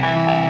Bye.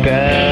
so.